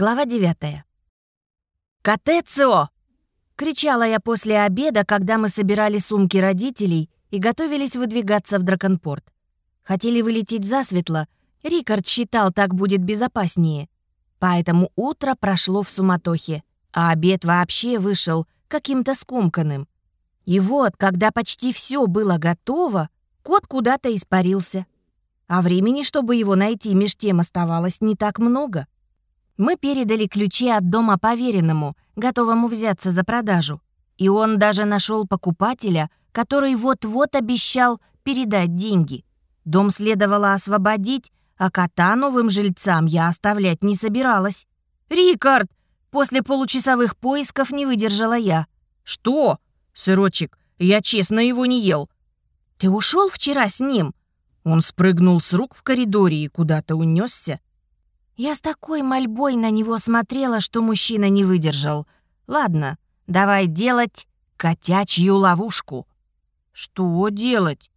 Глава 9. «Катецио!» — кричала я после обеда, когда мы собирали сумки родителей и готовились выдвигаться в Драконпорт. Хотели вылететь засветло, Рикард считал, так будет безопаснее. Поэтому утро прошло в суматохе, а обед вообще вышел каким-то скомканным. И вот, когда почти все было готово, кот куда-то испарился. А времени, чтобы его найти, меж тем оставалось не так много. Мы передали ключи от дома поверенному, готовому взяться за продажу. И он даже нашел покупателя, который вот-вот обещал передать деньги. Дом следовало освободить, а кота новым жильцам я оставлять не собиралась. «Рикард!» После получасовых поисков не выдержала я. «Что?» «Сырочек, я честно его не ел». «Ты ушел вчера с ним?» Он спрыгнул с рук в коридоре и куда-то унесся. Я с такой мольбой на него смотрела, что мужчина не выдержал. «Ладно, давай делать котячью ловушку». «Что делать?»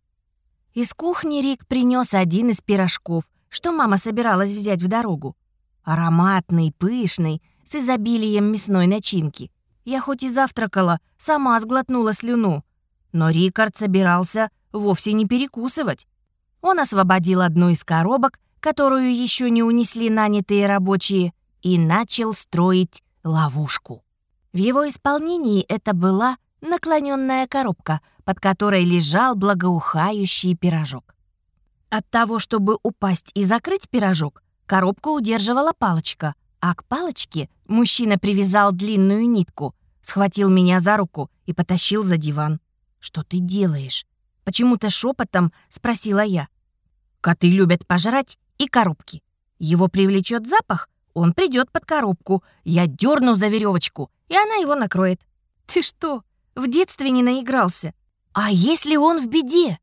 Из кухни Рик принес один из пирожков, что мама собиралась взять в дорогу. Ароматный, пышный, с изобилием мясной начинки. Я хоть и завтракала, сама сглотнула слюну. Но Рикард собирался вовсе не перекусывать. Он освободил одну из коробок которую еще не унесли нанятые рабочие, и начал строить ловушку. В его исполнении это была наклоненная коробка, под которой лежал благоухающий пирожок. От того, чтобы упасть и закрыть пирожок, коробку удерживала палочка, а к палочке мужчина привязал длинную нитку, схватил меня за руку и потащил за диван. «Что ты делаешь?» Почему-то шепотом спросила я. «Коты любят пожрать и коробки. Его привлечет запах, он придет под коробку. Я дерну за веревочку, и она его накроет. Ты что, в детстве не наигрался? А если он в беде?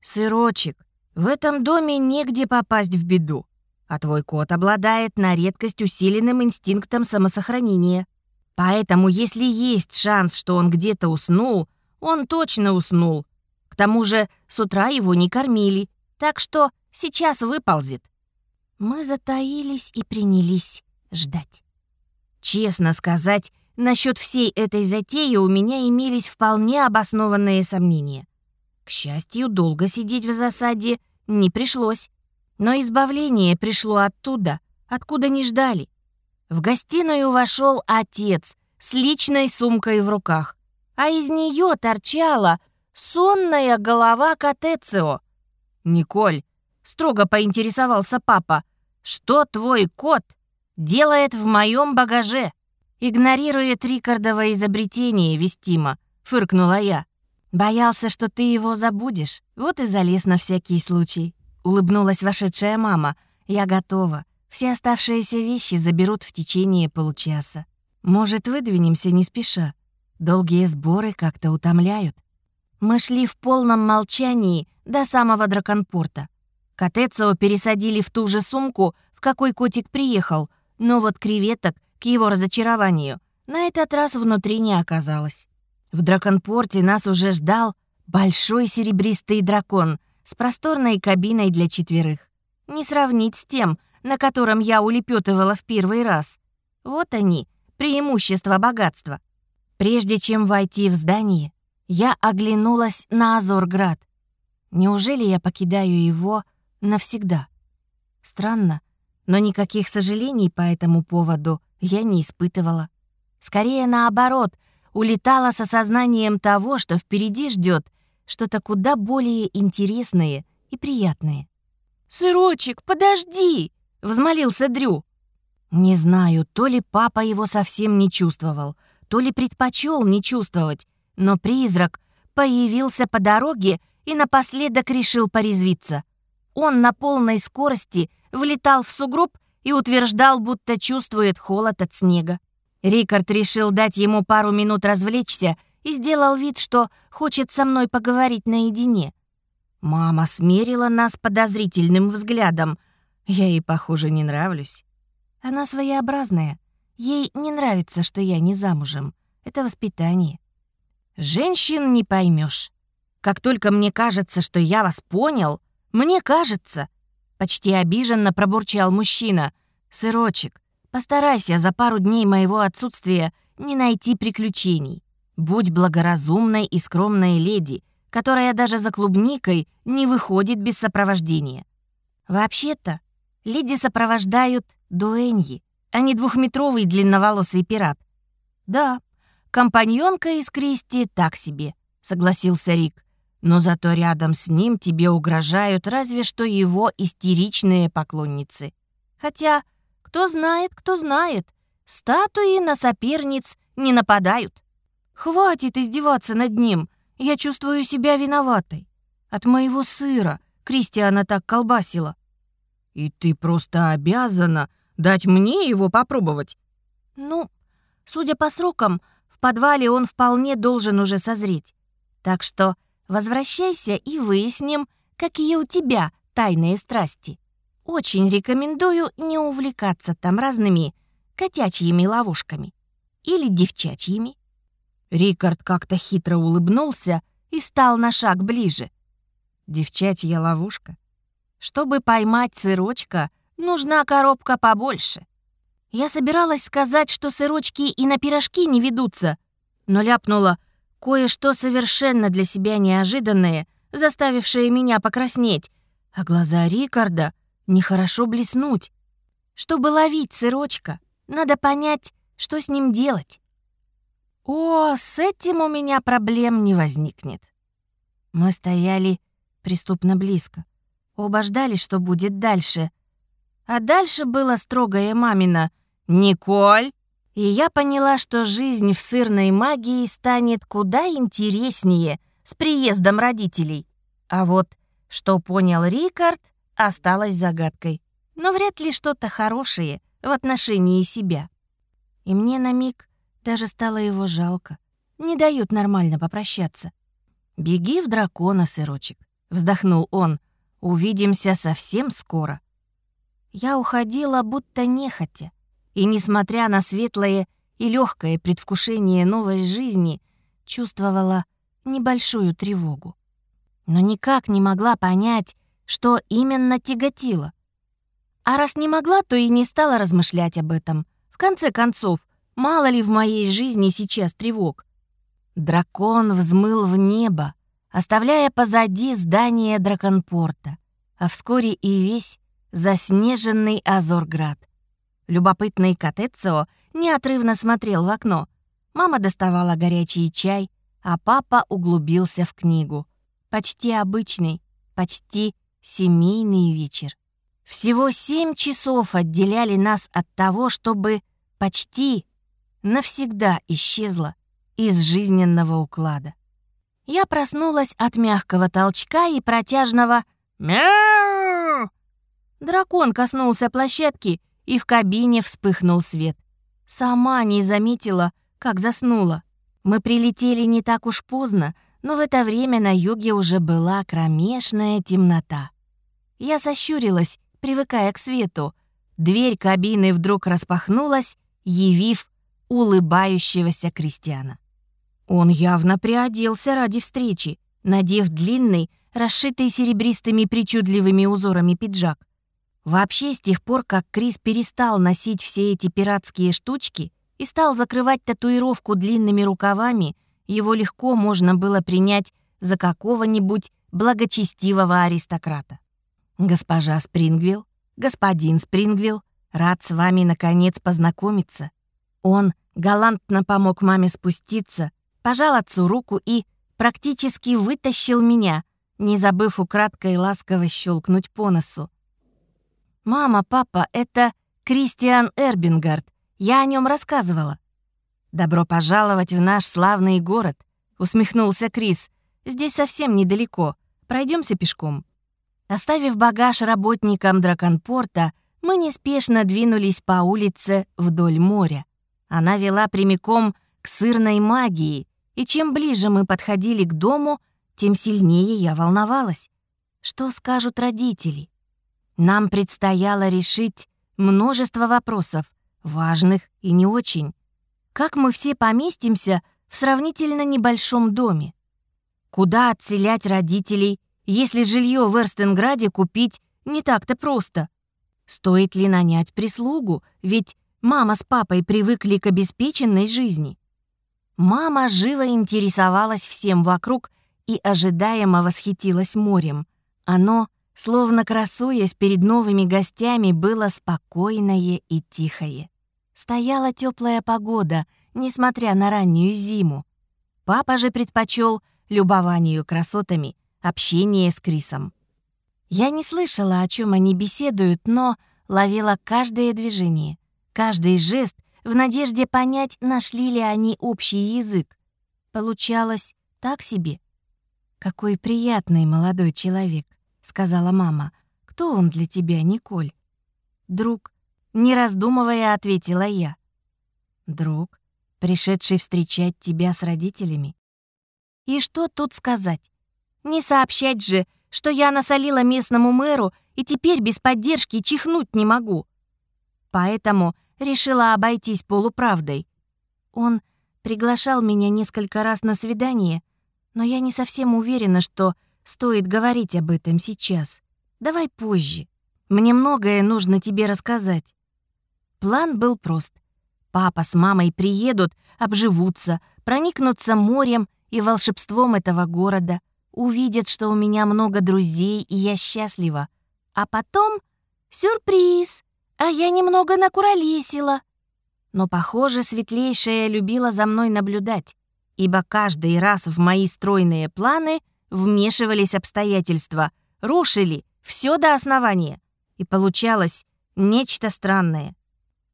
Сырочек, в этом доме негде попасть в беду. А твой кот обладает на редкость усиленным инстинктом самосохранения. Поэтому, если есть шанс, что он где-то уснул, он точно уснул. К тому же с утра его не кормили, так что Сейчас выползет». Мы затаились и принялись ждать. Честно сказать, насчет всей этой затеи у меня имелись вполне обоснованные сомнения. К счастью, долго сидеть в засаде не пришлось. Но избавление пришло оттуда, откуда не ждали. В гостиную вошел отец с личной сумкой в руках, а из нее торчала сонная голова Катецио. «Николь, строго поинтересовался папа. «Что твой кот делает в моем багаже?» «Игнорирует Рикардово изобретение, Вестима», — фыркнула я. «Боялся, что ты его забудешь, вот и залез на всякий случай», — улыбнулась вошедшая мама. «Я готова. Все оставшиеся вещи заберут в течение получаса. Может, выдвинемся не спеша? Долгие сборы как-то утомляют». Мы шли в полном молчании до самого драконпорта. Котецио пересадили в ту же сумку, в какой котик приехал, но вот креветок, к его разочарованию, на этот раз внутри не оказалось. В драконпорте нас уже ждал большой серебристый дракон с просторной кабиной для четверых. Не сравнить с тем, на котором я улепетывала в первый раз. Вот они, преимущества богатства. Прежде чем войти в здание, я оглянулась на Азорград. Неужели я покидаю его навсегда. Странно, но никаких сожалений по этому поводу я не испытывала. Скорее наоборот, улетала с осознанием того, что впереди ждет что-то куда более интересное и приятное. «Сырочек, подожди!» — взмолился Дрю. Не знаю, то ли папа его совсем не чувствовал, то ли предпочел не чувствовать, но призрак появился по дороге и напоследок решил порезвиться — он на полной скорости влетал в сугроб и утверждал, будто чувствует холод от снега. Рикард решил дать ему пару минут развлечься и сделал вид, что хочет со мной поговорить наедине. Мама смерила нас подозрительным взглядом. Я ей, похоже, не нравлюсь. Она своеобразная. Ей не нравится, что я не замужем. Это воспитание. Женщин не поймешь. Как только мне кажется, что я вас понял, «Мне кажется», — почти обиженно пробурчал мужчина, «сырочек, Постарайся за пару дней моего отсутствия не найти приключений. Будь благоразумной и скромной леди, которая даже за клубникой не выходит без сопровождения. Вообще-то, леди сопровождают дуэньи, а не двухметровый длинноволосый пират. Да, компаньонка из Кристи так себе, согласился Рик. Но зато рядом с ним тебе угрожают разве что его истеричные поклонницы. Хотя, кто знает, кто знает, статуи на соперниц не нападают. Хватит издеваться над ним, я чувствую себя виноватой. От моего сыра Кристиана так колбасила. И ты просто обязана дать мне его попробовать. Ну, судя по срокам, в подвале он вполне должен уже созреть. Так что возвращайся и выясним, какие у тебя тайные страсти. Очень рекомендую не увлекаться там разными котячьими ловушками. Или девчачьими. Рикард как-то хитро улыбнулся и стал на шаг ближе. Девчачья ловушка. Чтобы поймать сырочка, нужна коробка побольше. Я собиралась сказать, что сырочки и на пирожки не ведутся, но ляпнула кое-что совершенно для себя неожиданное, заставившее меня покраснеть, а глаза Рикарда нехорошо блеснуть. Чтобы ловить сырочка, надо понять, что с ним делать. О, с этим у меня проблем не возникнет. Мы стояли преступно близко. Оба ждали, что будет дальше. А дальше было строгое мамино «Николь!» И я поняла, что жизнь в сырной магии станет куда интереснее с приездом родителей. А вот что понял Рикард, осталось загадкой. Но вряд ли что-то хорошее в отношении себя. И мне на миг даже стало его жалко. Не дают нормально попрощаться. «Беги в дракона, сырочек», — вздохнул он. «Увидимся совсем скоро». Я уходила, будто нехотя. И, несмотря на светлое и легкое предвкушение новой жизни, чувствовала небольшую тревогу. Но никак не могла понять, что именно тяготило. А раз не могла, то и не стала размышлять об этом. В конце концов, Мало ли в моей жизни сейчас тревог. Дракон взмыл в небо, оставляя позади здание драконпорта, а вскоре и весь заснеженный Азорград. Любопытный Катецио неотрывно смотрел в окно. Мама доставала горячий чай, а папа углубился в книгу. Почти обычный, почти семейный вечер. Всего семь часов отделяли нас от того, чтобы почти навсегда исчезла из жизненного уклада. Я проснулась от мягкого толчка и протяжного «Мяу!». Дракон коснулся площадки, и в кабине вспыхнул свет. Сама не заметила, как заснула. Мы прилетели не так уж поздно, но в это время на юге уже была кромешная темнота. Я сощурилась, привыкая к свету. Дверь кабины вдруг распахнулась, явив улыбающегося крестьяна. Он явно приоделся ради встречи, надев длинный, расшитый серебристыми причудливыми узорами пиджак. Вообще, с тех пор, как Крис перестал носить все эти пиратские штучки и стал закрывать татуировку длинными рукавами, его легко можно было принять за какого-нибудь благочестивого аристократа. «Госпожа Спрингвилл, господин Спрингвилл, рад с вами, наконец, познакомиться. Он галантно помог маме спуститься, пожал отцу руку и практически вытащил меня, не забыв украдкой ласково щелкнуть по носу. «Мама, папа, это Кристиан Эрбингард. Я о нем рассказывала». «Добро пожаловать в наш славный город», — усмехнулся Крис. «Здесь совсем недалеко. Пройдемся пешком». Оставив багаж работникам драконпорта, мы неспешно двинулись по улице вдоль моря. Она вела прямиком к сырной магии, и чем ближе мы подходили к дому, тем сильнее я волновалась. Что скажут родители? Нам предстояло решить множество вопросов, важных и не очень. Как мы все поместимся в сравнительно небольшом доме? Куда отселять родителей, если жилье в Эрстенграде купить не так-то просто? Стоит ли нанять прислугу, ведь мама с папой привыкли к обеспеченной жизни. Мама живо интересовалась всем вокруг и ожидаемо восхитилась морем. Оно, словно красуясь перед новыми гостями, было спокойное и тихое. Стояла теплая погода, несмотря на раннюю зиму. Папа же предпочел любованию красотами общение с Крисом. Я не слышала, о чем они беседуют, но ловила каждое движение, каждый жест в надежде понять, нашли ли они общий язык. Получалось так себе. «Какой приятный молодой человек», — сказала мама. «Кто он для тебя, Николь?» «Друг», — не раздумывая, ответила я. «Друг, пришедший встречать тебя с родителями?» «И что тут сказать? Не сообщать же, что я насолила местному мэру и теперь без поддержки чихнуть не могу. Поэтому решила обойтись полуправдой. Он приглашал меня несколько раз на свидание, но я не совсем уверена, что стоит говорить об этом сейчас. Давай позже. Мне многое нужно тебе рассказать. План был прост. Папа с мамой приедут, обживутся, проникнутся морем и волшебством этого города, увидят, что у меня много друзей, и я счастлива. А потом сюрприз, а я немного накуролесила. Но, похоже, светлейшая любила за мной наблюдать, ибо каждый раз в мои стройные планы вмешивались обстоятельства, рушили все до основания, и получалось нечто странное.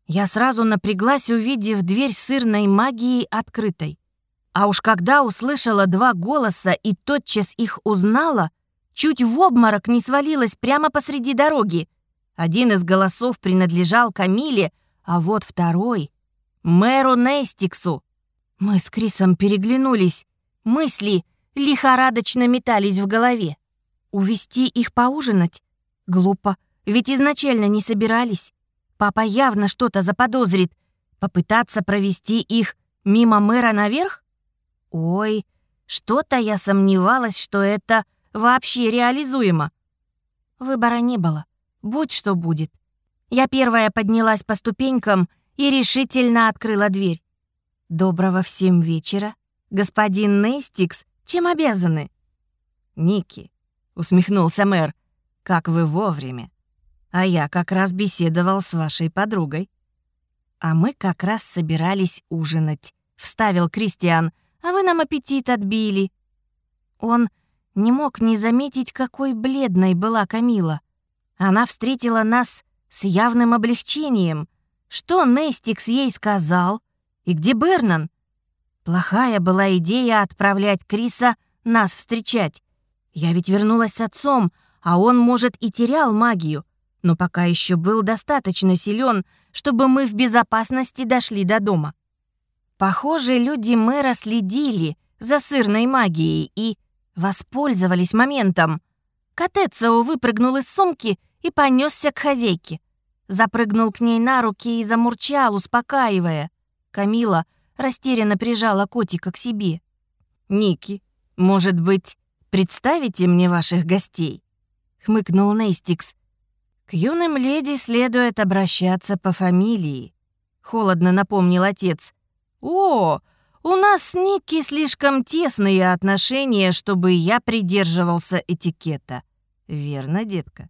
Я сразу напряглась, увидев дверь сырной магии открытой. А уж когда услышала два голоса и тотчас их узнала, чуть в обморок не свалилась прямо посреди дороги. Один из голосов принадлежал Камиле, а вот второй — мэру Нейстиксу. Мы с Крисом переглянулись. Мысли лихорадочно метались в голове. Увести их поужинать? Глупо, ведь изначально не собирались. Папа явно что-то заподозрит. Попытаться провести их мимо мэра наверх? Ой, что-то я сомневалась, что это вообще реализуемо. Выбора не было. Будь что будет. Я первая поднялась по ступенькам и решительно открыла дверь. «Доброго всем вечера. Господин Нейстикс, чем обязаны?» «Ники», — усмехнулся мэр, — «как вы вовремя. А я как раз беседовал с вашей подругой». «А мы как раз собирались ужинать», — вставил Кристиан, а вы нам аппетит отбили». Он не мог не заметить, какой бледной была Камила. Она встретила нас с явным облегчением. Что Нестикс ей сказал? И где Бернан? Плохая была идея отправлять Криса нас встречать. Я ведь вернулась с отцом, а он, может, и терял магию, но пока еще был достаточно силен, чтобы мы в безопасности дошли до дома. Похоже, люди мэра следили за сырной магией и воспользовались моментом. Катецао выпрыгнул из сумки и понесся к хозяйке. Запрыгнул к ней на руки и замурчал, успокаивая. Камила растерянно прижала котика к себе. «Ники, может быть, представите мне ваших гостей?» — хмыкнул Нейстикс. «К юным леди следует обращаться по фамилии», — холодно напомнил отец. «О, у нас с Никки слишком тесные отношения, чтобы я придерживался этикета». «Верно, детка».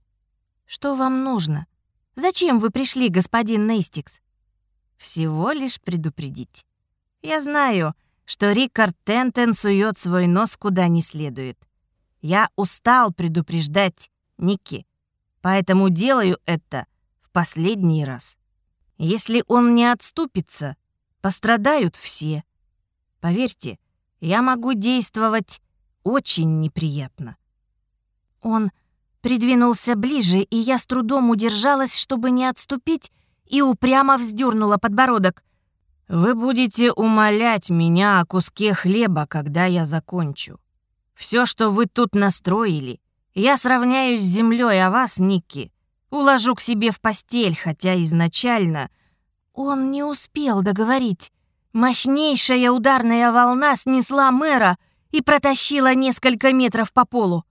«Что вам нужно? Зачем вы пришли, господин Нейстикс?» «Всего лишь предупредить. Я знаю, что Рикард Тентен сует свой нос куда не следует. Я устал предупреждать Никки, поэтому делаю это в последний раз. Если он не отступится, Пострадают все. Поверьте, я могу действовать очень неприятно. Он придвинулся ближе, и я с трудом удержалась, чтобы не отступить, и упрямо вздернула подбородок. «Вы будете умолять меня о куске хлеба, когда я закончу. Все, что вы тут настроили, я сравняюсь с землей, а вас, Никки, уложу к себе в постель, хотя изначально — он не успел договорить. Мощнейшая ударная волна снесла мэра и протащила несколько метров по полу.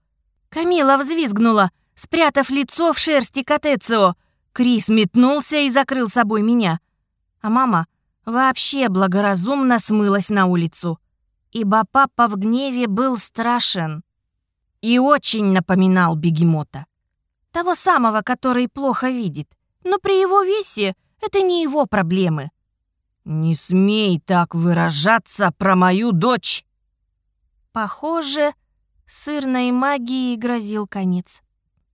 Камила взвизгнула, спрятав лицо в шерсти Катецио. Крис метнулся и закрыл собой меня. А мама вообще благоразумно смылась на улицу, ибо папа в гневе был страшен и очень напоминал бегемота. Того самого, который плохо видит. Но при его весе это не его проблемы. «Не смей так выражаться про мою дочь!» Похоже, сырной магии грозил конец.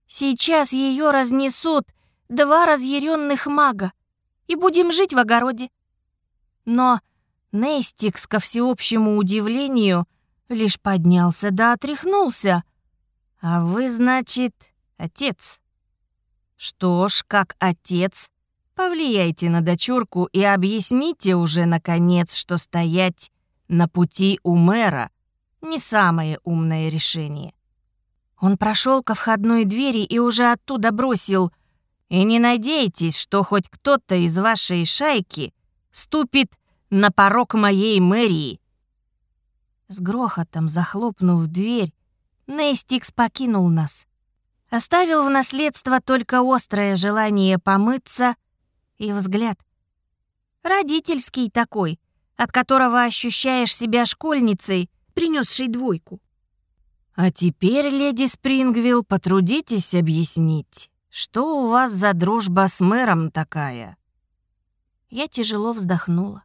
Сейчас ее разнесут два разъяренных мага, и будем жить в огороде. Но Нестикс, ко всеобщему удивлению, лишь поднялся да отряхнулся. «А вы, значит, отец?» «Что ж, как отец, повлияйте на дочурку и объясните уже, наконец, что стоять на пути у мэра — не самое умное решение». Он прошел ко входной двери и уже оттуда бросил «И не надейтесь, что хоть кто-то из вашей шайки ступит на порог моей мэрии». С грохотом захлопнув дверь, Нестикс покинул нас. Оставил в наследство только острое желание помыться и взгляд. Родительский такой, от которого ощущаешь себя школьницей, принесшей двойку. А теперь, леди Спрингвилл, потрудитесь объяснить, что у вас за дружба с мэром такая? Я тяжело вздохнула.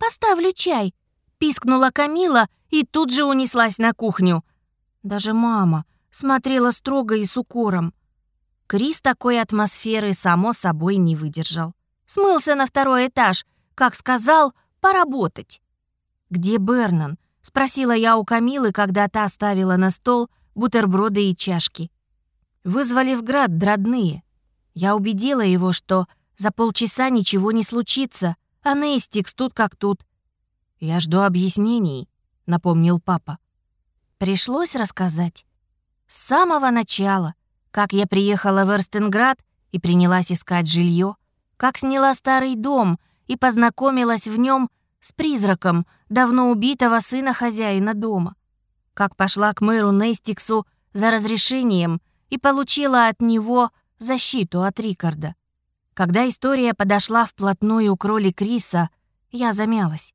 «Поставлю чай», — пискнула Камила и тут же унеслась на кухню. Даже мама смотрела строго и с укором. Крис такой атмосферы, само собой, не выдержал. Смылся на второй этаж, как сказал, поработать. «Где Бернан?» — спросила я у Камилы, когда та ставила на стол бутерброды и чашки. Вызвали в град дродные. Я убедила его, что за полчаса ничего не случится, а Нейстикс тут как тут. «Я жду объяснений», — напомнил папа. Пришлось рассказать. С самого начала, как я приехала в Эрстенград и принялась искать жилье, как сняла старый дом и познакомилась в нем с призраком давно убитого сына хозяина дома, как пошла к мэру Нестиксу за разрешением и получила от него защиту от Рикарда. Когда история подошла вплотную к роли Криса, я замялась.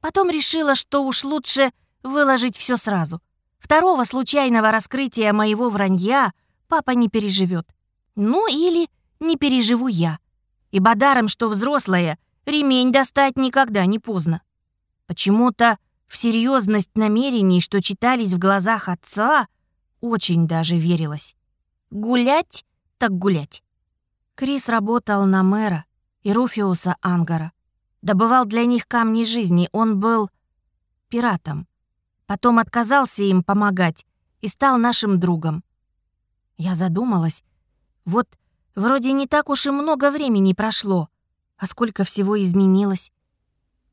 Потом решила, что уж лучше выложить все сразу — Второго случайного раскрытия моего вранья папа не переживет. Ну или не переживу я. Ибо даром, что взрослая, ремень достать никогда не поздно. Почему-то в серьезность намерений, что читались в глазах отца, очень даже верилось. Гулять так гулять. Крис работал на мэра и Руфиуса Ангара. Добывал для них камни жизни, он был пиратом. Потом отказался им помогать и стал нашим другом. Я задумалась. Вот вроде не так уж и много времени прошло, а сколько всего изменилось.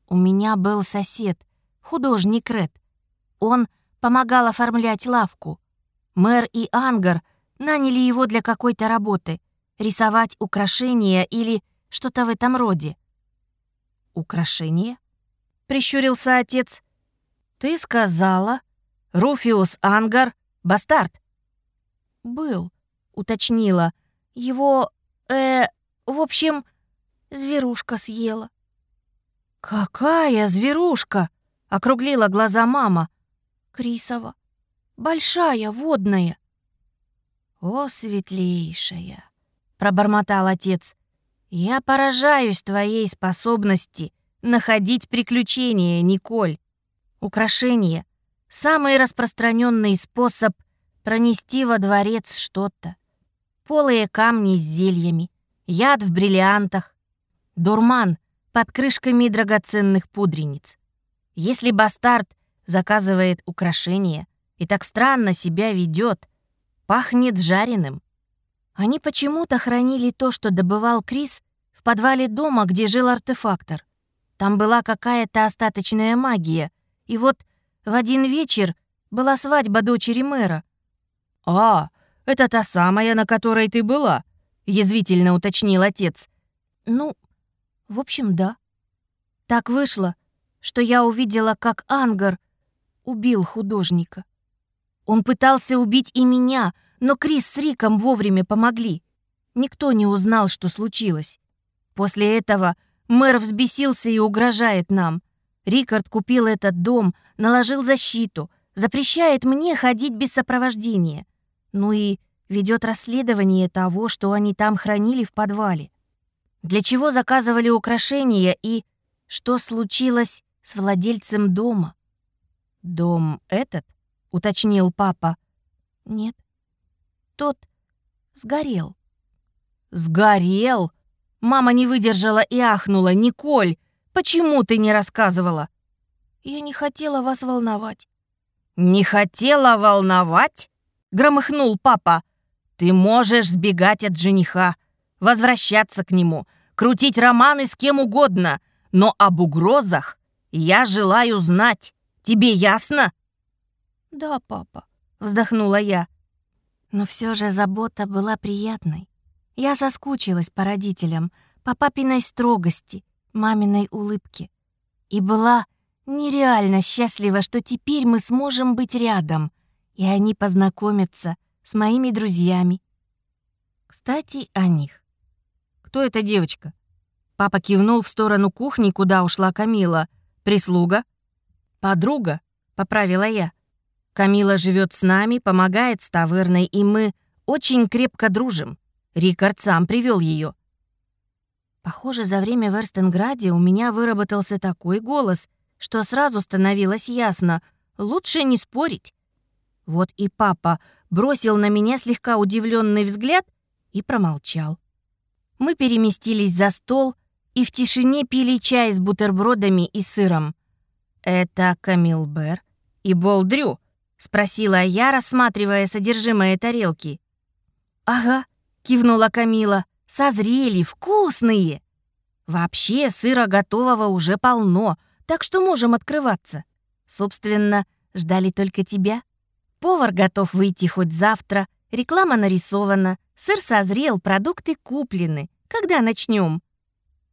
У меня был сосед, художник Ред. Он помогал оформлять лавку. Мэр и Ангар наняли его для какой-то работы, рисовать украшения или что-то в этом роде. «Украшения?» — прищурился отец. «Ты сказала, Руфиус Ангар — бастард?» «Был», — уточнила. «Его, э, в общем, зверушка съела». «Какая зверушка?» — округлила глаза мама. «Крисова. Большая, водная». «О, светлейшая!» — пробормотал отец. «Я поражаюсь твоей способности находить приключения, Николь. Украшение — самый распространенный способ пронести во дворец что-то. Полые камни с зельями, яд в бриллиантах, дурман под крышками драгоценных пудрениц. Если бастард заказывает украшение и так странно себя ведет, пахнет жареным. Они почему-то хранили то, что добывал Крис, в подвале дома, где жил артефактор. Там была какая-то остаточная магия — и вот в один вечер была свадьба дочери мэра. «А, это та самая, на которой ты была?» — язвительно уточнил отец. «Ну, в общем, да. Так вышло, что я увидела, как Ангар убил художника. Он пытался убить и меня, но Крис с Риком вовремя помогли. Никто не узнал, что случилось. После этого Мэр взбесился и угрожает нам. Рикард купил этот дом, наложил защиту, запрещает мне ходить без сопровождения. Ну и ведет расследование того, что они там хранили в подвале. Для чего заказывали украшения и что случилось с владельцем дома? «Дом этот?» — уточнил папа. «Нет, тот сгорел». «Сгорел?» Мама не выдержала и ахнула. «Николь, почему ты не рассказывала?» «Я не хотела вас волновать». «Не хотела волновать?» — громыхнул папа. «Ты можешь сбегать от жениха, возвращаться к нему, крутить романы с кем угодно, но об угрозах я желаю знать. Тебе ясно?» «Да, папа», — вздохнула я. Но все же забота была приятной. Я соскучилась по родителям, по папиной строгости, маминой улыбке. И была нереально счастлива, что теперь мы сможем быть рядом, и они познакомятся с моими друзьями. Кстати, о них. Кто эта девочка? Папа кивнул в сторону кухни, куда ушла Камила. Прислуга? Подруга, поправила я. Камила живет с нами, помогает с таверной, и мы очень крепко дружим. Рикард сам привел ее. Похоже, за время в Эрстенграде у меня выработался такой голос, что сразу становилось ясно — лучше не спорить. Вот и папа бросил на меня слегка удивленный взгляд и промолчал. Мы переместились за стол и в тишине пили чай с бутербродами и сыром. «Это Камилбер и Болдрю?» — спросила я, рассматривая содержимое тарелки. «Ага», — кивнула Камила, — «созрели, вкусные!» «Вообще сыра готового уже полно, так что можем открываться. Собственно, ждали только тебя. Повар готов выйти хоть завтра, реклама нарисована, сыр созрел, продукты куплены. Когда начнем?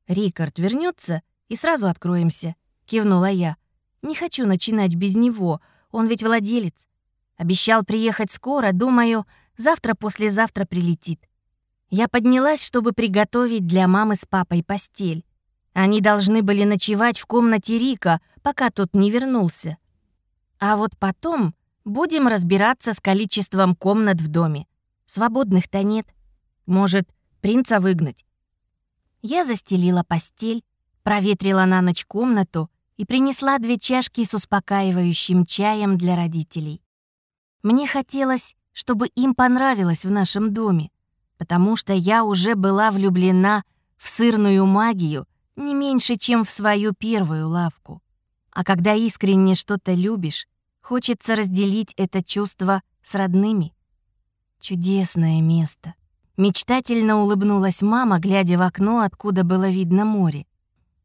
Рикард вернется и сразу откроемся, кивнула я. Не хочу начинать без него, он ведь владелец. Обещал приехать скоро, думаю, завтра-послезавтра прилетит. Я поднялась, чтобы приготовить для мамы с папой постель. Они должны были ночевать в комнате Рика, пока тот не вернулся. А вот потом будем разбираться с количеством комнат в доме. Свободных-то нет. Может, принца выгнать? Я застелила постель, проветрила на ночь комнату и принесла две чашки с успокаивающим чаем для родителей. Мне хотелось, чтобы им понравилось в нашем доме, потому что я уже была влюблена в сырную магию не меньше, чем в свою первую лавку. А когда искренне что-то любишь, хочется разделить это чувство с родными. Чудесное место. Мечтательно улыбнулась мама, глядя в окно, откуда было видно море.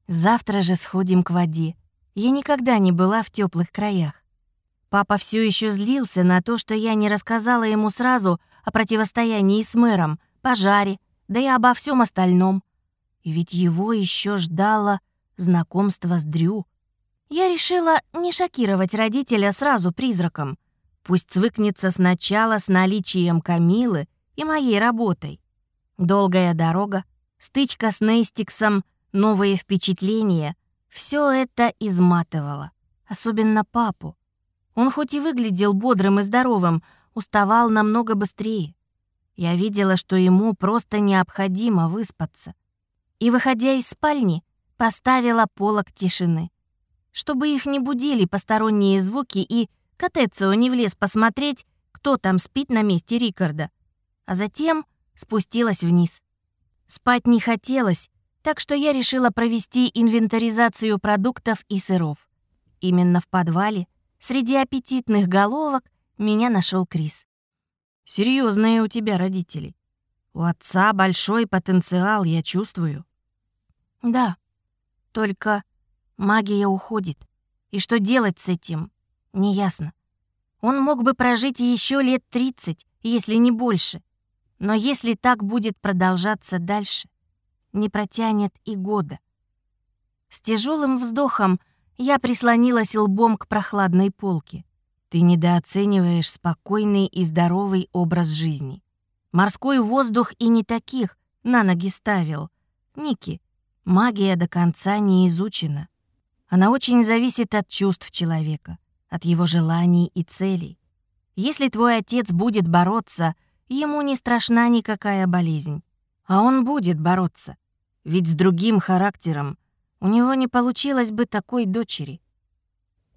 Завтра же сходим к воде. Я никогда не была в теплых краях. Папа все еще злился на то, что я не рассказала ему сразу о противостоянии с мэром, пожаре, да и обо всем остальном. Ведь его еще ждало знакомство с Дрю. Я решила не шокировать родителя сразу призраком. Пусть свыкнется сначала с наличием Камилы и моей работой. Долгая дорога, стычка с Нейстиксом, новые впечатления — все это изматывало. Особенно папу. Он хоть и выглядел бодрым и здоровым, уставал намного быстрее. Я видела, что ему просто необходимо выспаться и, выходя из спальни, поставила полок тишины. Чтобы их не будили посторонние звуки и Котецио не влез посмотреть, кто там спит на месте Рикарда. А затем спустилась вниз. Спать не хотелось, так что я решила провести инвентаризацию продуктов и сыров. Именно в подвале, среди аппетитных головок, меня нашел Крис. Серьезные у тебя родители. У отца большой потенциал, я чувствую. Да, только магия уходит. И что делать с этим, неясно. Он мог бы прожить еще лет 30, если не больше. Но если так будет продолжаться дальше, не протянет и года. С тяжелым вздохом я прислонилась лбом к прохладной полке. Ты недооцениваешь спокойный и здоровый образ жизни. Морской воздух и не таких на ноги ставил. Ники, Магия до конца не изучена. Она очень зависит от чувств человека, от его желаний и целей. Если твой отец будет бороться, ему не страшна никакая болезнь. А он будет бороться. Ведь с другим характером у него не получилось бы такой дочери.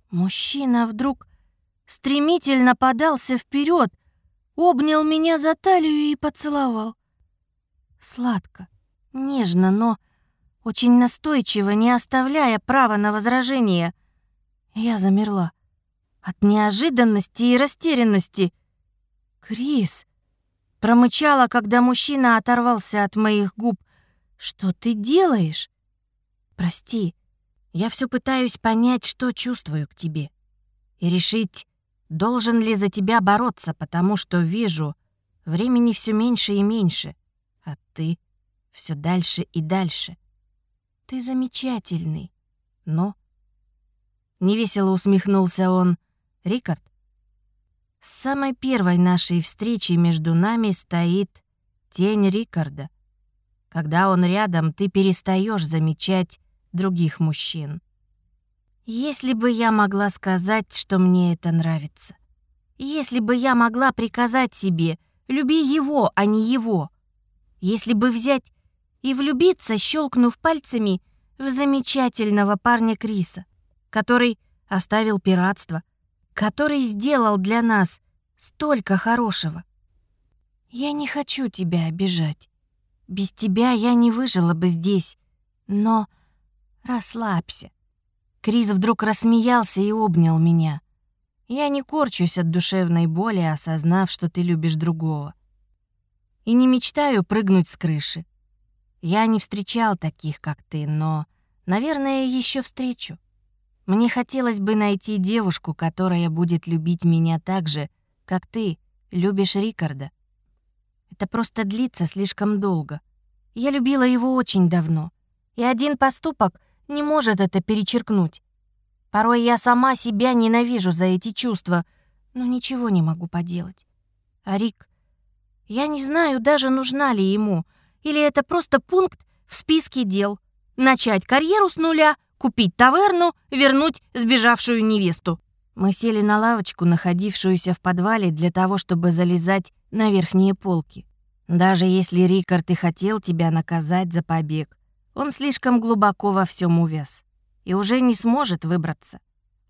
Мужчина вдруг стремительно подался вперед, обнял меня за талию и поцеловал. Сладко, нежно, но очень настойчиво, не оставляя права на возражение. Я замерла. От неожиданности и растерянности. «Крис!» Промычала, когда мужчина оторвался от моих губ. «Что ты делаешь?» «Прости, я все пытаюсь понять, что чувствую к тебе. И решить, должен ли за тебя бороться, потому что вижу, времени все меньше и меньше, а ты все дальше и дальше. Ты замечательный, но...» Невесело усмехнулся он. «Рикард, с самой первой нашей встречи между нами стоит тень Рикарда. Когда он рядом, ты перестаешь замечать других мужчин. Если бы я могла сказать, что мне это нравится. Если бы я могла приказать себе «люби его, а не его». Если бы взять и влюбиться, щелкнув пальцами в замечательного парня Криса, который оставил пиратство, который сделал для нас столько хорошего. Я не хочу тебя обижать. Без тебя я не выжила бы здесь. Но расслабься. Крис вдруг рассмеялся и обнял меня. Я не корчусь от душевной боли, осознав, что ты любишь другого. И не мечтаю прыгнуть с крыши. Я не встречал таких, как ты, но, наверное, еще встречу. Мне хотелось бы найти девушку, которая будет любить меня так же, как ты любишь Рикарда. Это просто длится слишком долго. Я любила его очень давно, и один поступок не может это перечеркнуть. Порой я сама себя ненавижу за эти чувства, но ничего не могу поделать. А Рик, я не знаю даже, нужна ли ему, или это просто пункт в списке дел. Начать карьеру с нуля — купить таверну, вернуть сбежавшую невесту. Мы сели на лавочку, находившуюся в подвале, для того, чтобы залезать на верхние полки. Даже если Рикард и хотел тебя наказать за побег, он слишком глубоко во всем увяз и уже не сможет выбраться.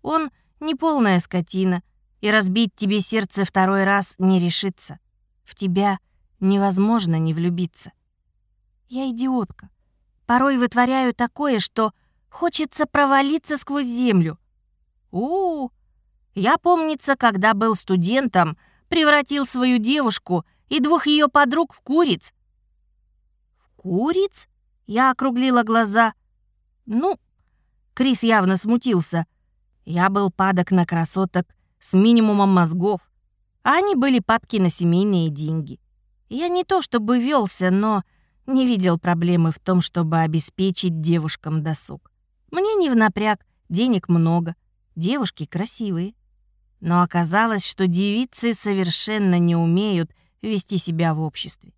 Он не полная скотина, и разбить тебе сердце второй раз не решится. В тебя невозможно не влюбиться. Я идиотка. Порой вытворяю такое, что Хочется провалиться сквозь землю. У, -у, я, помнится, когда был студентом, превратил свою девушку и двух ее подруг в куриц. В куриц? Я округлила глаза. Ну, Крис явно смутился. Я был падок на красоток с минимумом мозгов, а они были падки на семейные деньги. Я не то чтобы велся, но не видел проблемы в том, чтобы обеспечить девушкам досуг. Мне не в напряг, денег много, девушки красивые. Но оказалось, что девицы совершенно не умеют вести себя в обществе.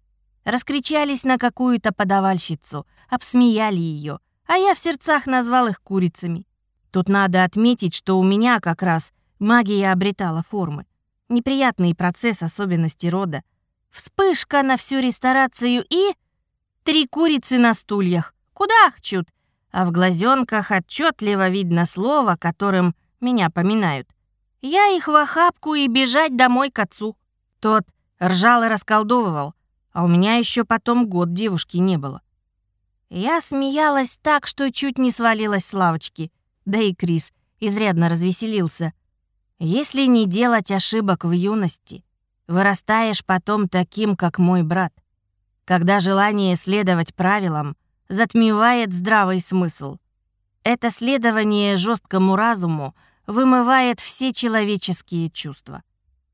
Раскричались на какую-то подавальщицу, обсмеяли ее, а я в сердцах назвал их курицами. Тут надо отметить, что у меня как раз магия обретала формы. Неприятный процесс особенности рода. Вспышка на всю ресторацию и... Три курицы на стульях. Куда хчут? а в глазенках отчетливо видно слово, которым меня поминают. Я их в охапку и бежать домой к отцу. Тот ржал и расколдовывал, а у меня еще потом год девушки не было. Я смеялась так, что чуть не свалилась с лавочки, да и Крис изрядно развеселился. Если не делать ошибок в юности, вырастаешь потом таким, как мой брат. Когда желание следовать правилам затмевает здравый смысл. Это следование жесткому разуму вымывает все человеческие чувства.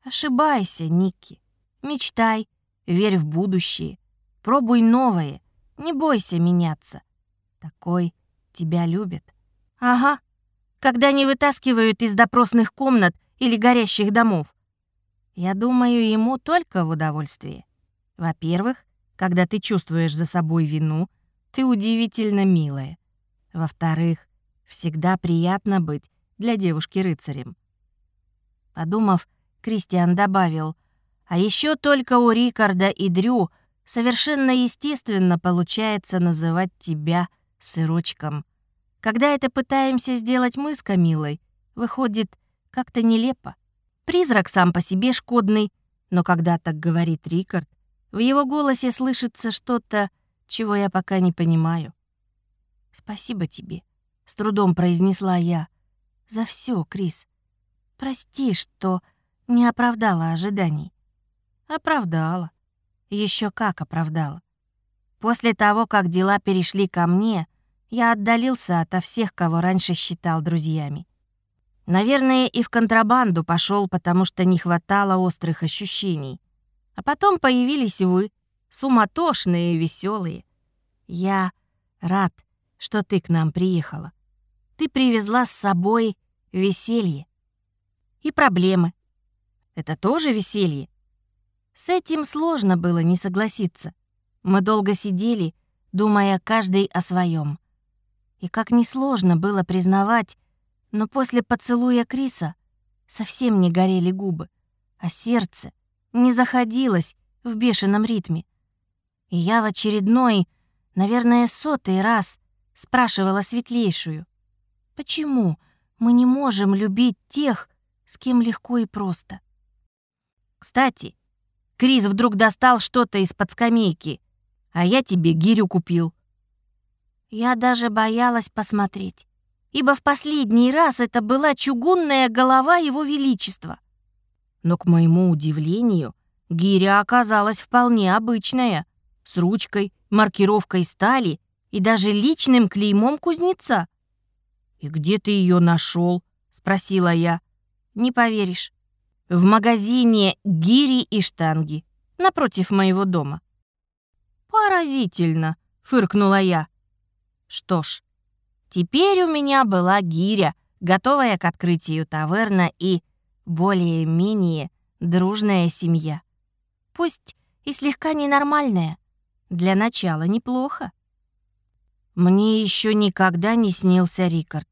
Ошибайся, Никки. Мечтай, верь в будущее, пробуй новое, не бойся меняться. Такой тебя любит. Ага, когда не вытаскивают из допросных комнат или горящих домов. Я думаю, ему только в удовольствие. Во-первых, когда ты чувствуешь за собой вину, ты удивительно милая. Во-вторых, всегда приятно быть для девушки рыцарем. Подумав, Кристиан добавил, а еще только у Рикарда и Дрю совершенно естественно получается называть тебя сырочком. Когда это пытаемся сделать мы с Камилой, выходит как-то нелепо. Призрак сам по себе шкодный, но когда так говорит Рикард, в его голосе слышится что-то, чего я пока не понимаю. «Спасибо тебе», — с трудом произнесла я. «За все, Крис. Прости, что не оправдала ожиданий». Оправдала. Еще как оправдала. После того, как дела перешли ко мне, я отдалился ото всех, кого раньше считал друзьями. Наверное, и в контрабанду пошел, потому что не хватало острых ощущений. А потом появились вы, суматошные и веселые. Я рад, что ты к нам приехала. Ты привезла с собой веселье. И проблемы. Это тоже веселье. С этим сложно было не согласиться. Мы долго сидели, думая каждый о своем. И как несложно было признавать, но после поцелуя Криса совсем не горели губы, а сердце не заходилось в бешеном ритме. И я в очередной, наверное, сотый раз спрашивала светлейшую, почему мы не можем любить тех, с кем легко и просто. Кстати, Крис вдруг достал что-то из-под скамейки, а я тебе гирю купил. Я даже боялась посмотреть, ибо в последний раз это была чугунная голова его величества. Но, к моему удивлению, гиря оказалась вполне обычная, с ручкой, маркировкой стали и даже личным клеймом кузнеца. «И где ты ее нашел? спросила я. «Не поверишь в магазине гири и штанги напротив моего дома. «Поразительно», — фыркнула я. Что ж, теперь у меня была гиря, готовая к открытию таверна и более-менее дружная семья. Пусть и слегка ненормальная, для начала неплохо. Мне еще никогда не снился Рикард.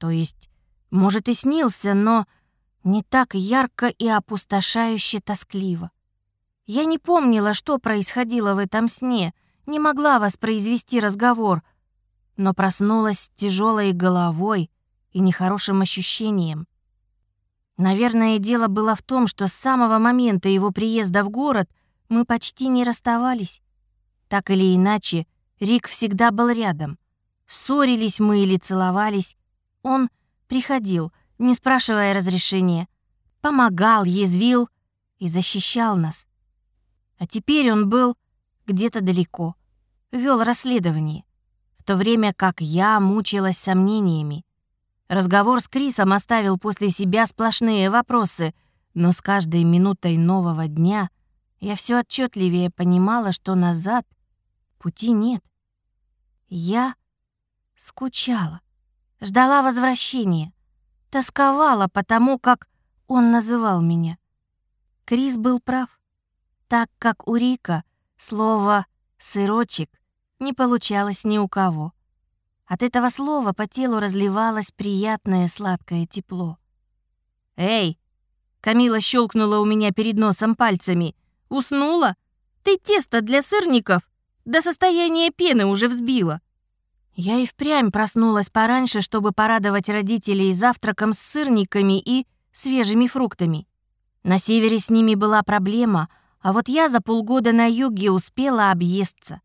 То есть, может, и снился, но не так ярко и опустошающе тоскливо. Я не помнила, что происходило в этом сне, не могла воспроизвести разговор, но проснулась с тяжелой головой и нехорошим ощущением. Наверное, дело было в том, что с самого момента его приезда в город мы почти не расставались. Так или иначе, Рик всегда был рядом. Ссорились мы или целовались. Он приходил — не спрашивая разрешения. Помогал, язвил и защищал нас. А теперь он был где-то далеко, вел расследование, в то время как я мучилась сомнениями. Разговор с Крисом оставил после себя сплошные вопросы, но с каждой минутой нового дня я все отчетливее понимала, что назад пути нет. Я скучала, ждала возвращения, тосковала по тому, как он называл меня. Крис был прав, так как у Рика слово «сырочек» не получалось ни у кого. От этого слова по телу разливалось приятное сладкое тепло. «Эй!» — Камила щелкнула у меня перед носом пальцами. «Уснула? Ты тесто для сырников до состояния пены уже взбила». Я и впрямь проснулась пораньше, чтобы порадовать родителей завтраком с сырниками и свежими фруктами. На севере с ними была проблема, а вот я за полгода на юге успела объесться.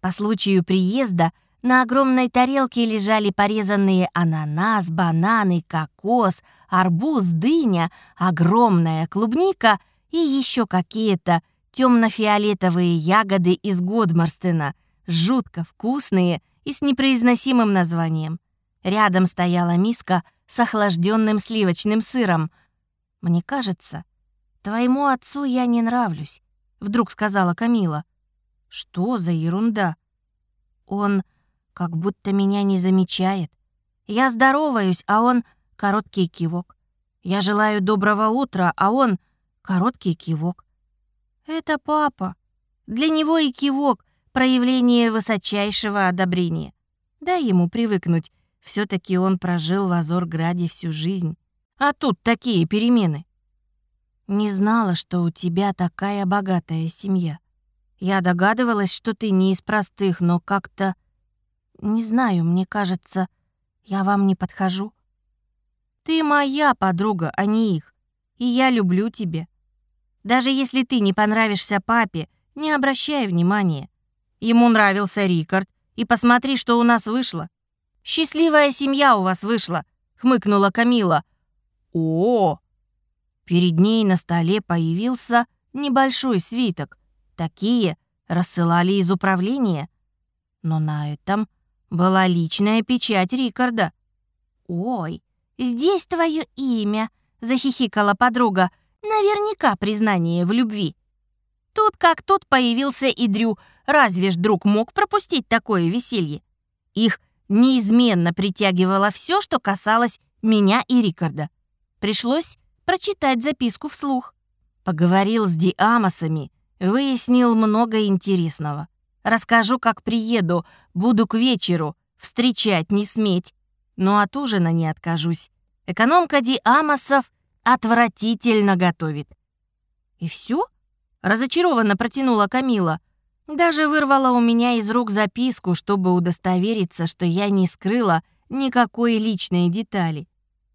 По случаю приезда на огромной тарелке лежали порезанные ананас, бананы, кокос, арбуз, дыня, огромная клубника и еще какие-то темно-фиолетовые ягоды из Годмарстена, жутко вкусные — и с непроизносимым названием. Рядом стояла миска с охлажденным сливочным сыром. «Мне кажется, твоему отцу я не нравлюсь», — вдруг сказала Камила. «Что за ерунда?» «Он как будто меня не замечает. Я здороваюсь, а он — короткий кивок. Я желаю доброго утра, а он — короткий кивок. Это папа. Для него и кивок проявление высочайшего одобрения. Дай ему привыкнуть, все таки он прожил в Азорграде всю жизнь. А тут такие перемены. Не знала, что у тебя такая богатая семья. Я догадывалась, что ты не из простых, но как-то... Не знаю, мне кажется, я вам не подхожу. Ты моя подруга, а не их. И я люблю тебя. Даже если ты не понравишься папе, не обращай внимания. Ему нравился Рикард, и посмотри, что у нас вышло. Счастливая семья у вас вышла, хмыкнула Камила. О! Перед ней на столе появился небольшой свиток. Такие рассылали из управления. Но на этом была личная печать Рикарда. «Ой, здесь твое имя», — захихикала подруга. «Наверняка признание в любви». Тут как тут появился и Дрю. Разве ж друг мог пропустить такое веселье? Их неизменно притягивало все, что касалось меня и Рикарда. Пришлось прочитать записку вслух. Поговорил с Диамосами, выяснил много интересного. Расскажу, как приеду, буду к вечеру, встречать не сметь. Но от ужина не откажусь. Экономка Диамосов отвратительно готовит. И все? Разочарованно протянула Камила. Даже вырвала у меня из рук записку, чтобы удостовериться, что я не скрыла никакой личной детали.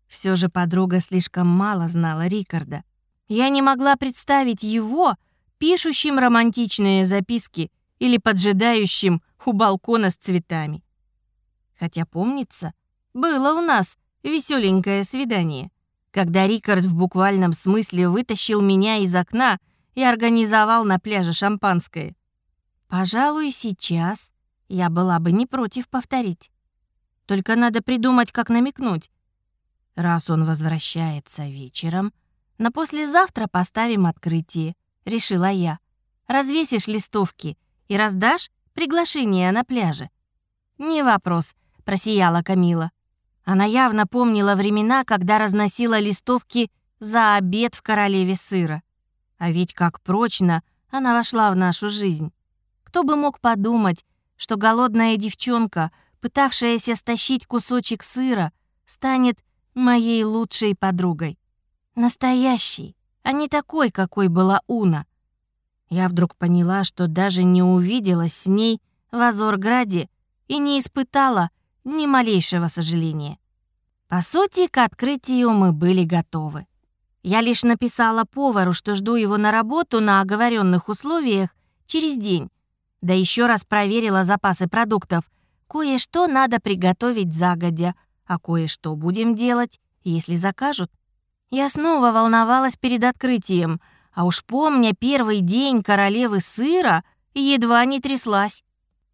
Все же подруга слишком мало знала Рикарда. Я не могла представить его пишущим романтичные записки или поджидающим у балкона с цветами. Хотя, помнится, было у нас веселенькое свидание, когда Рикард в буквальном смысле вытащил меня из окна и организовал на пляже шампанское. Пожалуй, сейчас я была бы не против повторить. Только надо придумать, как намекнуть. Раз он возвращается вечером, на послезавтра поставим открытие, решила я. Развесишь листовки и раздашь приглашение на пляже. Не вопрос, просияла Камила. Она явно помнила времена, когда разносила листовки за обед в королеве сыра. А ведь как прочно она вошла в нашу жизнь. Кто бы мог подумать, что голодная девчонка, пытавшаяся стащить кусочек сыра, станет моей лучшей подругой. Настоящей, а не такой, какой была Уна. Я вдруг поняла, что даже не увиделась с ней в Азорграде и не испытала ни малейшего сожаления. По сути, к открытию мы были готовы. Я лишь написала повару, что жду его на работу на оговоренных условиях через день. Да еще раз проверила запасы продуктов. Кое-что надо приготовить загодя, а кое-что будем делать, если закажут. Я снова волновалась перед открытием, а уж помня первый день королевы сыра, едва не тряслась.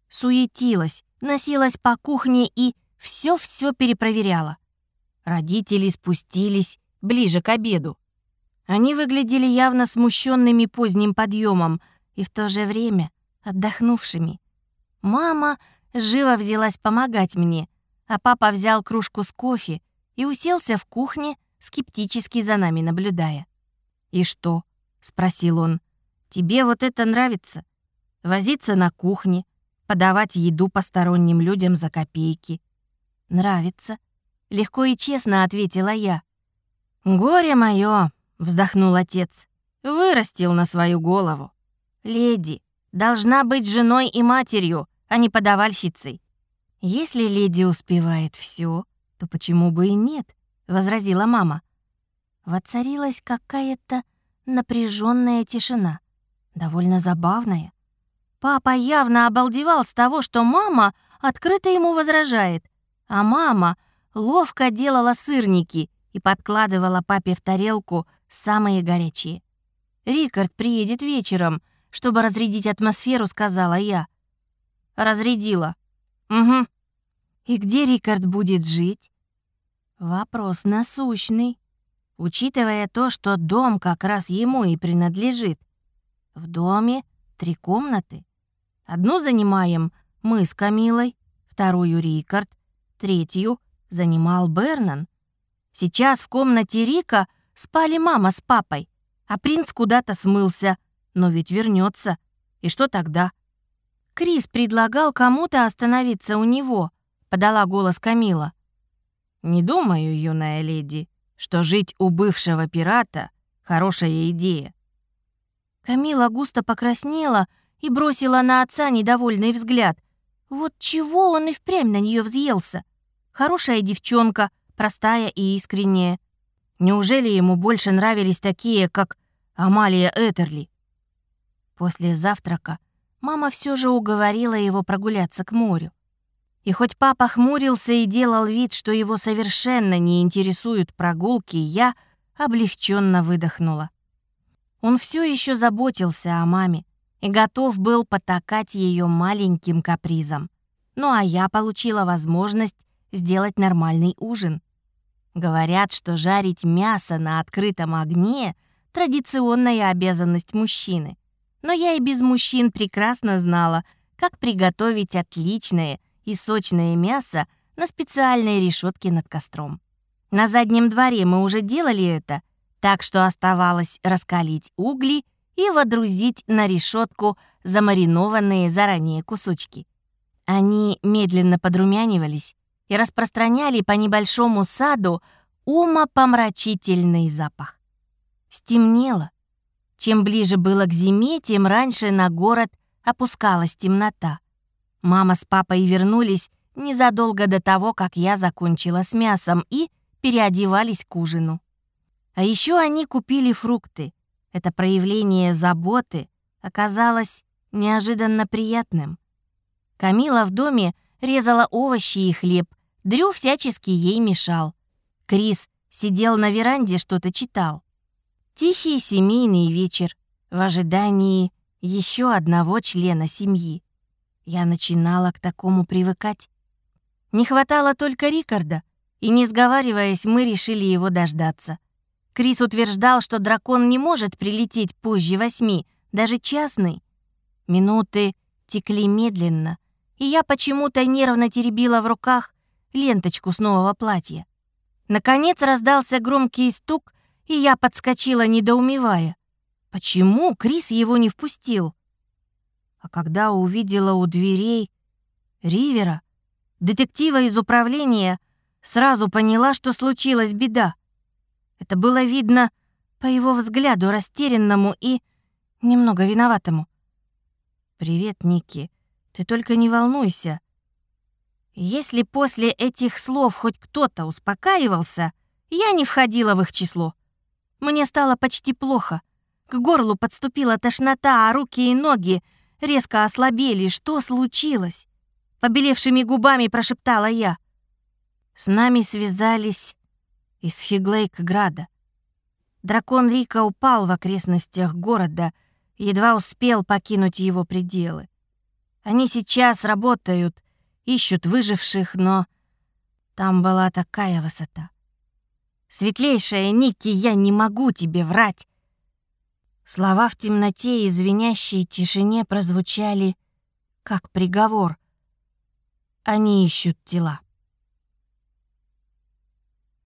Суетилась, носилась по кухне и все-все перепроверяла. Родители спустились ближе к обеду. Они выглядели явно смущенными поздним подъемом и в то же время отдохнувшими. Мама живо взялась помогать мне, а папа взял кружку с кофе и уселся в кухне, скептически за нами наблюдая. «И что?» — спросил он. «Тебе вот это нравится? Возиться на кухне, подавать еду посторонним людям за копейки?» «Нравится», — легко и честно ответила я. «Горе моё!» — вздохнул отец. «Вырастил на свою голову. Леди должна быть женой и матерью, а не подавальщицей». «Если леди успевает все, то почему бы и нет?» — возразила мама. Воцарилась какая-то напряженная тишина, довольно забавная. Папа явно обалдевал с того, что мама открыто ему возражает, а мама ловко делала сырники и подкладывала папе в тарелку самые горячие. «Рикард приедет вечером, чтобы разрядить атмосферу», — сказала я. «Разрядила». «Угу». «И где Рикард будет жить?» Вопрос насущный, учитывая то, что дом как раз ему и принадлежит. В доме три комнаты. Одну занимаем мы с Камилой, вторую — Рикард, третью занимал Бернан. Сейчас в комнате Рика спали мама с папой, а принц куда-то смылся, но ведь вернется. И что тогда? Крис предлагал кому-то остановиться у него», — подала голос Камила. «Не думаю, юная леди, что жить у бывшего пирата — хорошая идея». Камила густо покраснела и бросила на отца недовольный взгляд. Вот чего он и впрямь на нее взъелся. Хорошая девчонка, простая и искренняя. Неужели ему больше нравились такие, как Амалия Этерли? После завтрака мама все же уговорила его прогуляться к морю. И хоть папа хмурился и делал вид, что его совершенно не интересуют прогулки, я облегченно выдохнула. Он все еще заботился о маме и готов был потакать ее маленьким капризом. Ну а я получила возможность сделать нормальный ужин. Говорят, что жарить мясо на открытом огне — традиционная обязанность мужчины. Но я и без мужчин прекрасно знала, как приготовить отличное и сочное мясо на специальной решетке над костром. На заднем дворе мы уже делали это, так что оставалось раскалить угли и водрузить на решетку замаринованные заранее кусочки. Они медленно подрумянивались и распространяли по небольшому саду умопомрачительный запах. Стемнело. Чем ближе было к зиме, тем раньше на город опускалась темнота. Мама с папой вернулись незадолго до того, как я закончила с мясом и переодевались к ужину. А еще они купили фрукты. Это проявление заботы оказалось неожиданно приятным. Камила в доме резала овощи и хлеб, Дрю всячески ей мешал. Крис сидел на веранде, что-то читал. Тихий семейный вечер в ожидании еще одного члена семьи. Я начинала к такому привыкать. Не хватало только Рикарда, и, не сговариваясь, мы решили его дождаться. Крис утверждал, что дракон не может прилететь позже восьми, даже частный. Минуты текли медленно, и я почему-то нервно теребила в руках ленточку с нового платья. Наконец раздался громкий стук, и я подскочила, недоумевая. Почему Крис его не впустил? А когда увидела у дверей Ривера, детектива из управления, сразу поняла, что случилась беда. Это было видно по его взгляду растерянному и немного виноватому. «Привет, Ники. Ты только не волнуйся». Если после этих слов хоть кто-то успокаивался, я не входила в их число. Мне стало почти плохо. К горлу подступила тошнота, а руки и ноги резко ослабели. Что случилось? Побелевшими губами прошептала я. С нами связались из Хиглейк-града. Дракон Рика упал в окрестностях города, едва успел покинуть его пределы. Они сейчас работают, ищут выживших, но там была такая высота. Светлейшая Ники, я не могу тебе врать. Слова в темноте и звенящей тишине прозвучали как приговор. Они ищут тела.